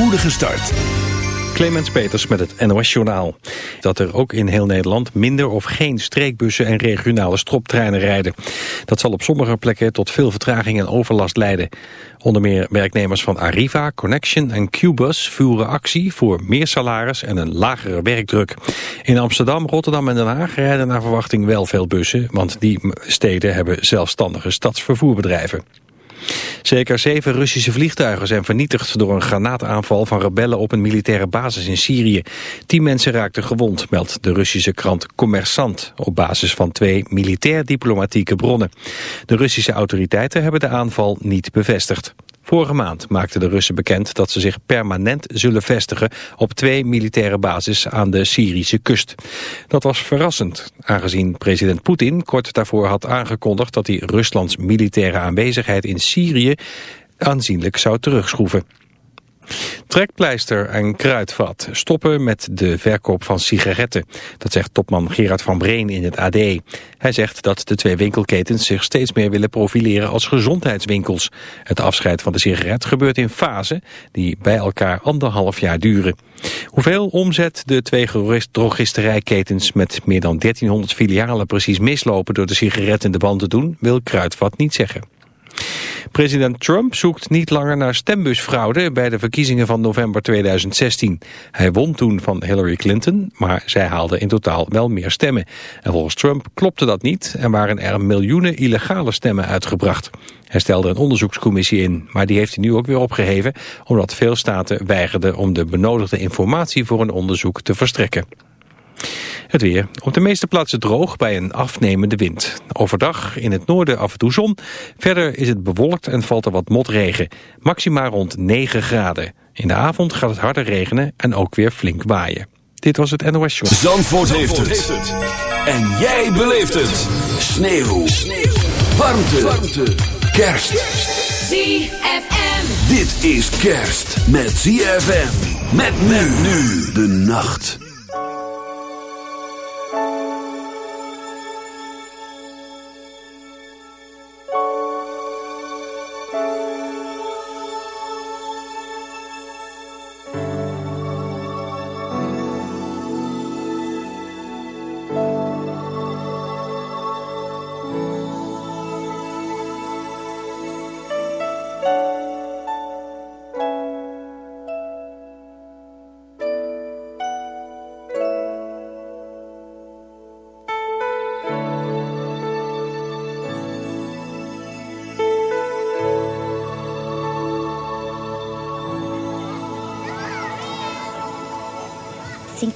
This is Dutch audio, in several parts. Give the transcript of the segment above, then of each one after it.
spoedige start. Clemens Peters met het NOS Journaal. Dat er ook in heel Nederland minder of geen streekbussen en regionale stroptreinen rijden. Dat zal op sommige plekken tot veel vertraging en overlast leiden. Onder meer werknemers van Arriva, Connection en Qbus voeren actie voor meer salaris en een lagere werkdruk. In Amsterdam, Rotterdam en Den Haag rijden naar verwachting wel veel bussen, want die steden hebben zelfstandige stadsvervoerbedrijven. Zeker zeven Russische vliegtuigen zijn vernietigd door een granaataanval van rebellen op een militaire basis in Syrië. Tien mensen raakten gewond, meldt de Russische krant Commerçant op basis van twee militair-diplomatieke bronnen. De Russische autoriteiten hebben de aanval niet bevestigd. Vorige maand maakten de Russen bekend dat ze zich permanent zullen vestigen op twee militaire bases aan de Syrische kust. Dat was verrassend, aangezien president Poetin kort daarvoor had aangekondigd dat hij Ruslands militaire aanwezigheid in Syrië aanzienlijk zou terugschroeven. Trekpleister en kruidvat stoppen met de verkoop van sigaretten. Dat zegt topman Gerard van Breen in het AD. Hij zegt dat de twee winkelketens zich steeds meer willen profileren als gezondheidswinkels. Het afscheid van de sigaret gebeurt in fasen die bij elkaar anderhalf jaar duren. Hoeveel omzet de twee drogisterijketens met meer dan 1300 filialen precies mislopen door de sigaret in de band te doen, wil Kruidvat niet zeggen. President Trump zoekt niet langer naar stembusfraude bij de verkiezingen van november 2016. Hij won toen van Hillary Clinton, maar zij haalde in totaal wel meer stemmen. En volgens Trump klopte dat niet en waren er miljoenen illegale stemmen uitgebracht. Hij stelde een onderzoekscommissie in, maar die heeft hij nu ook weer opgeheven... omdat veel staten weigerden om de benodigde informatie voor een onderzoek te verstrekken. Het weer. Op de meeste plaatsen droog bij een afnemende wind. Overdag in het noorden af en toe zon. Verder is het bewolkt en valt er wat motregen. Maxima rond 9 graden. In de avond gaat het harder regenen en ook weer flink waaien. Dit was het NOS Show. Zandvoort, heeft, het. En jij beleeft het. Sneeuw. Sneeuw. Warmte. Warmte. Kerst. ZFM. Dit is kerst met ZFM. Met men nu de nacht.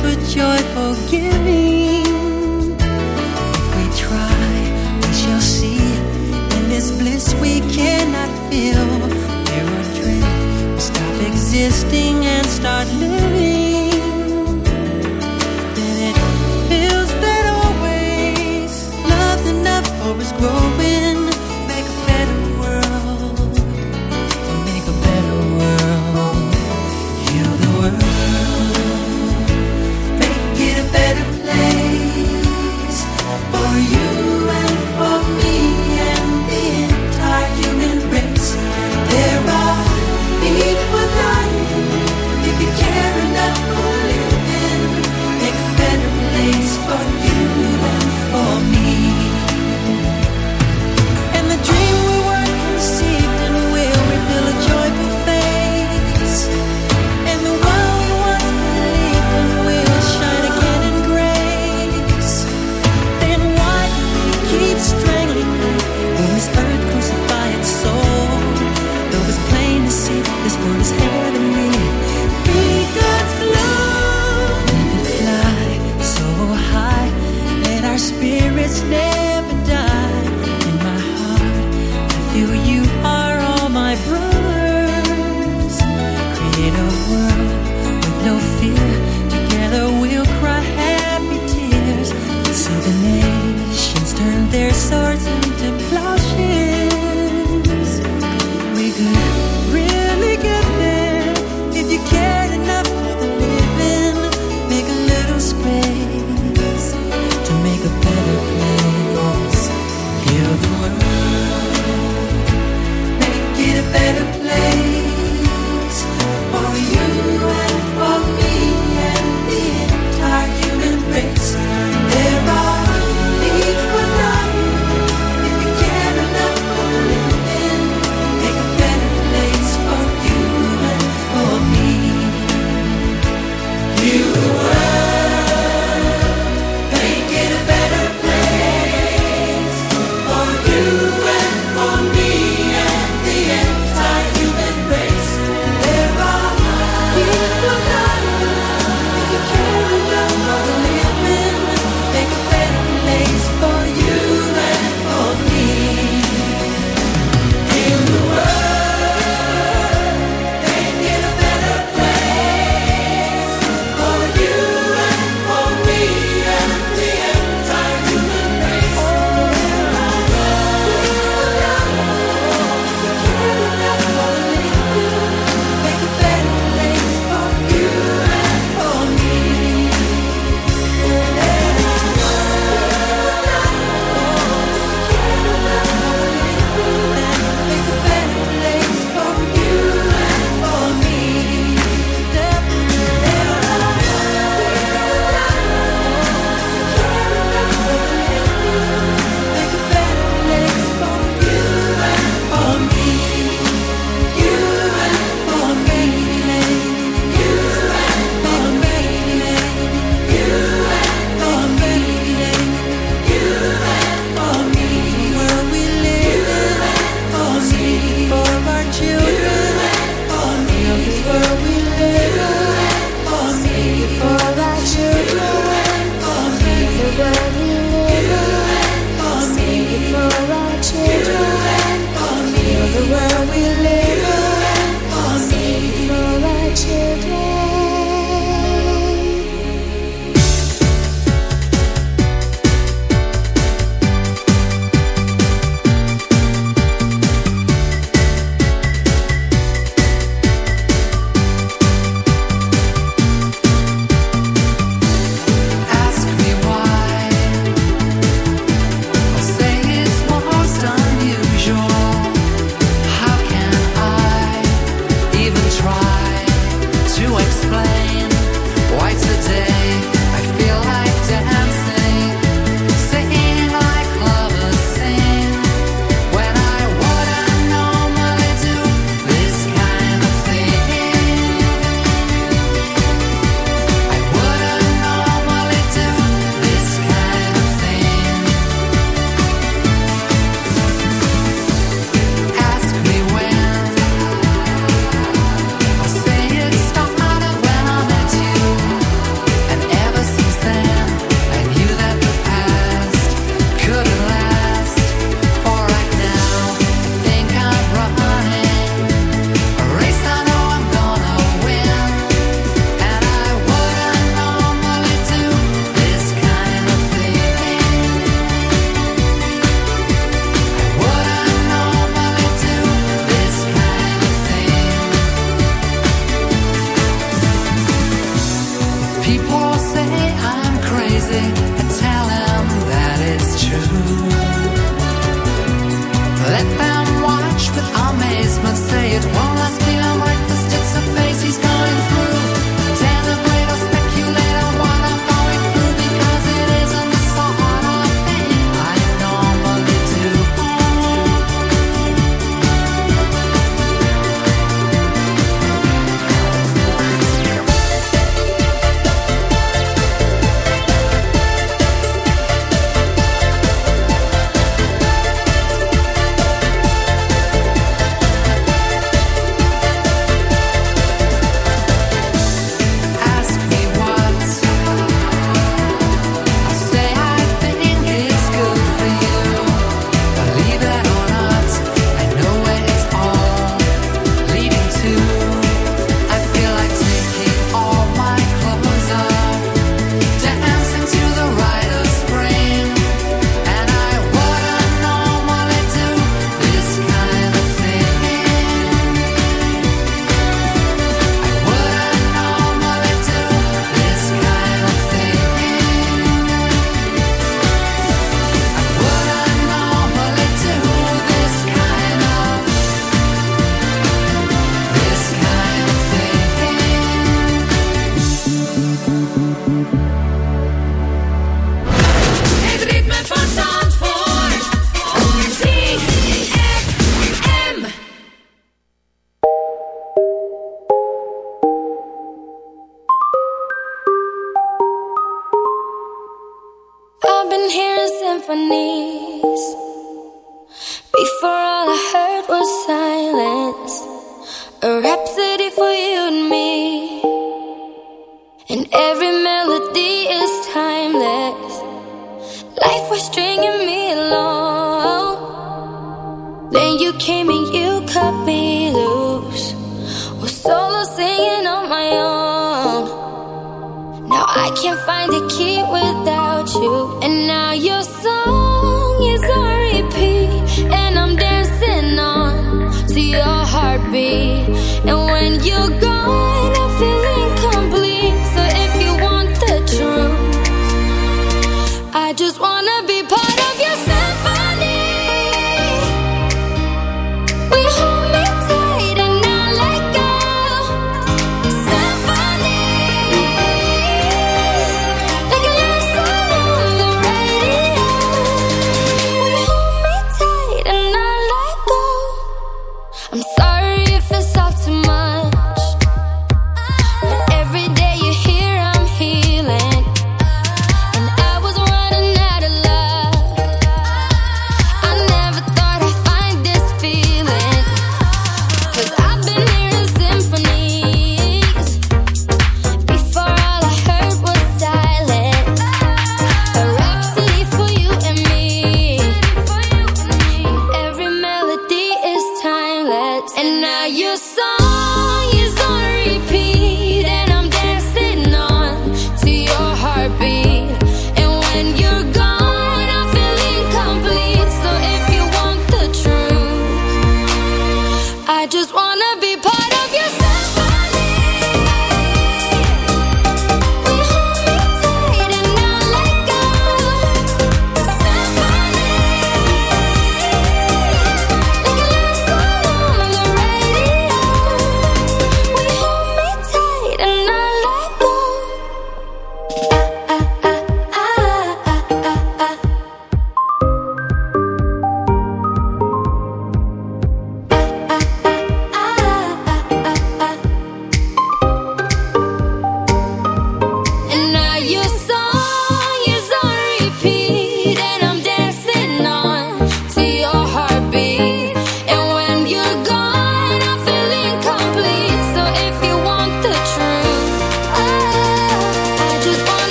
for joyful giving. We try, we shall see. In this bliss we cannot feel. Are dreams, we stop existing and start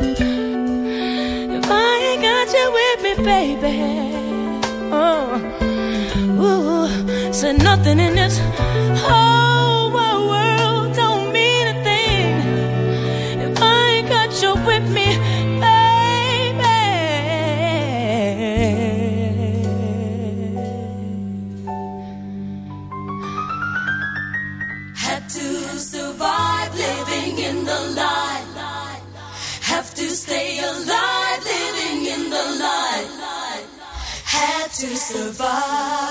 If I ain't got you with me, baby, oh, ooh, said nothing in this whole. to survive.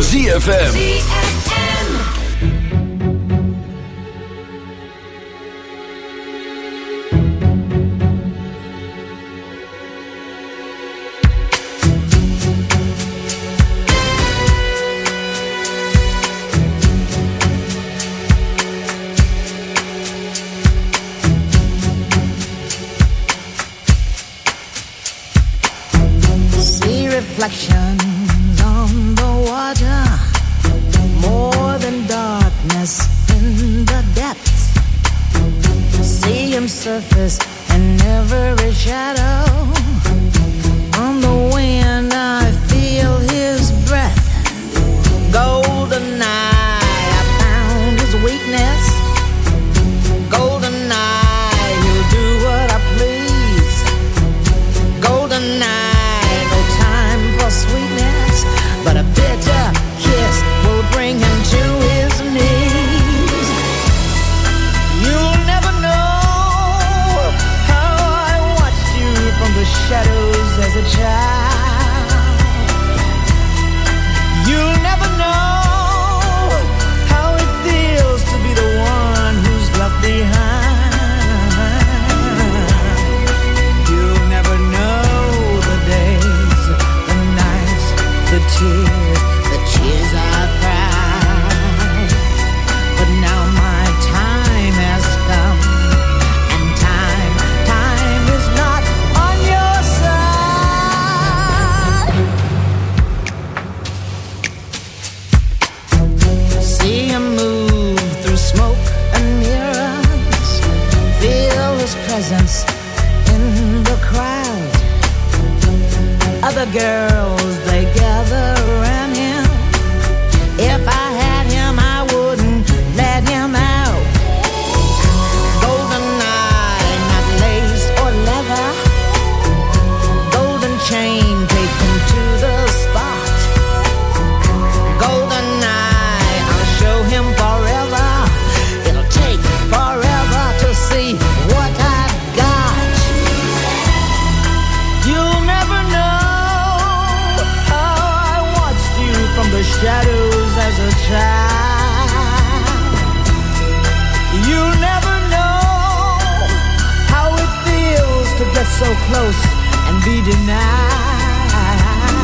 ZFM. to get so close and be denied.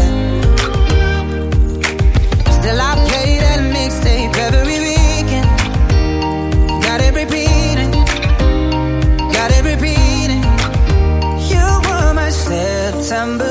December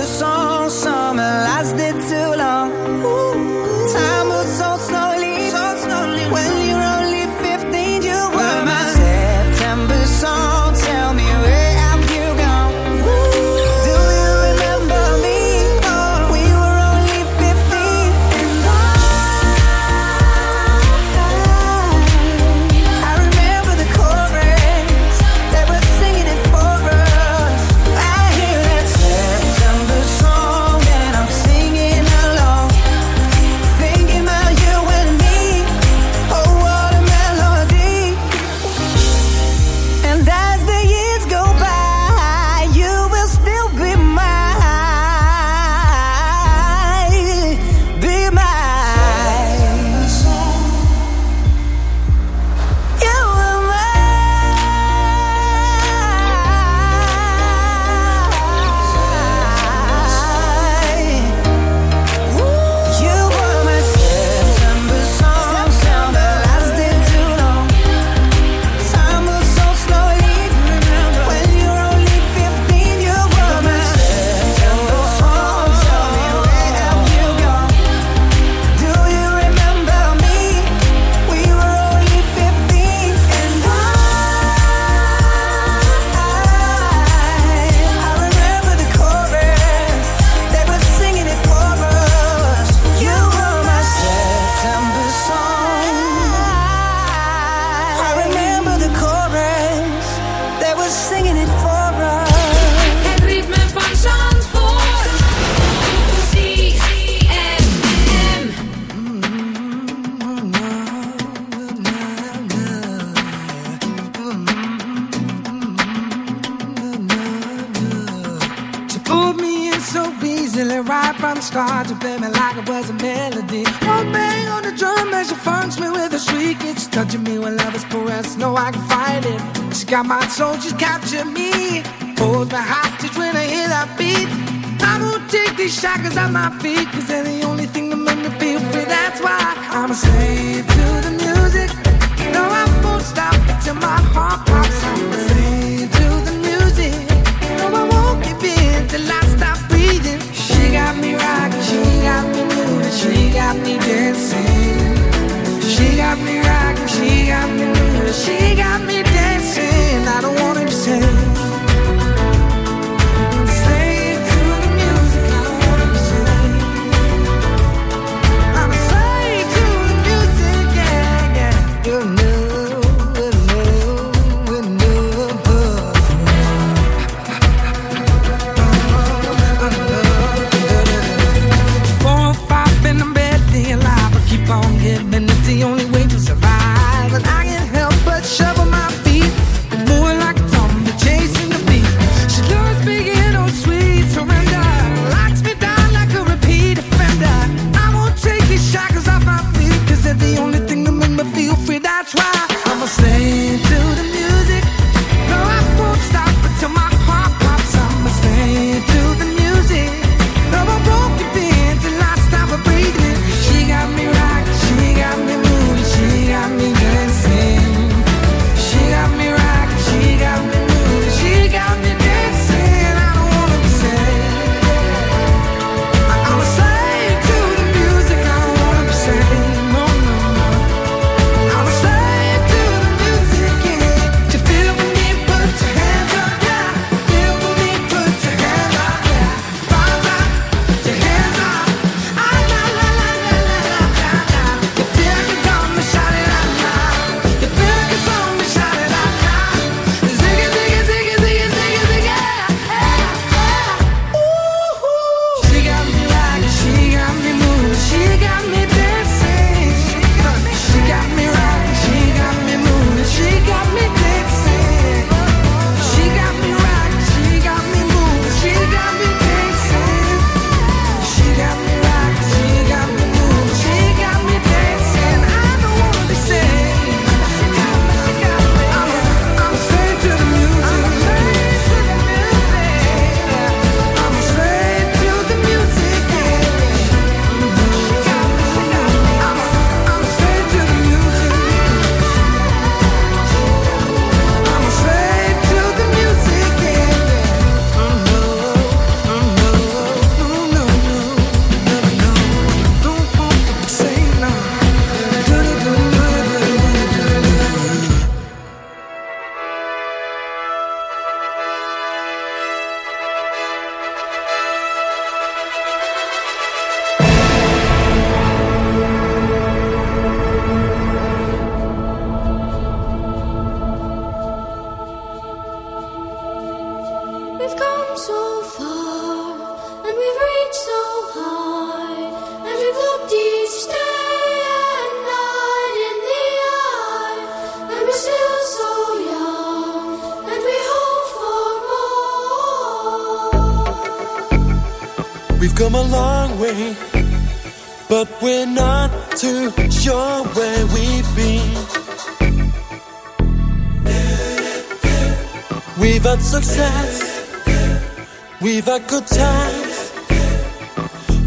The good times,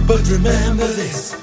but remember this.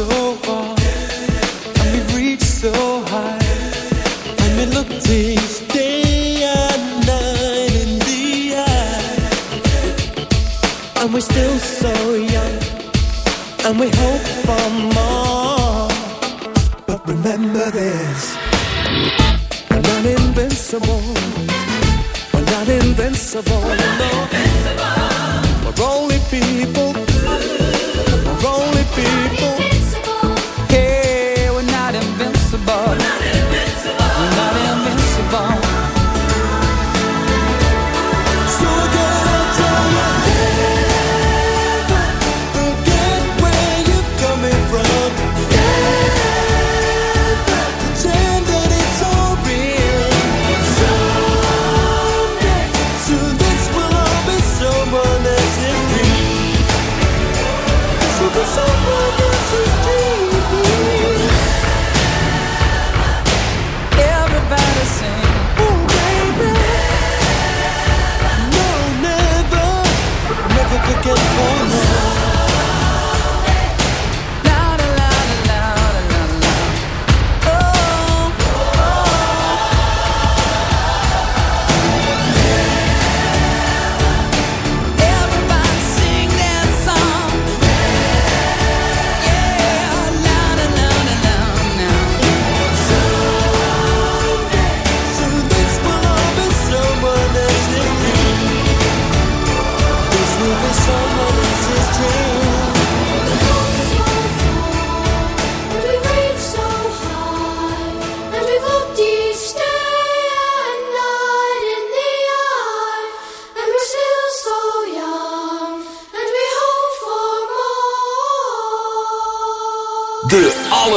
so far, and we've reached so high, and we look deep. Day and night in the eye, and we're still so young, and we hope for more. But remember this: we're not invincible. We're not invincible. We're, not invincible. We're only people.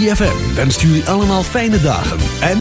3FM jullie allemaal fijne dagen en...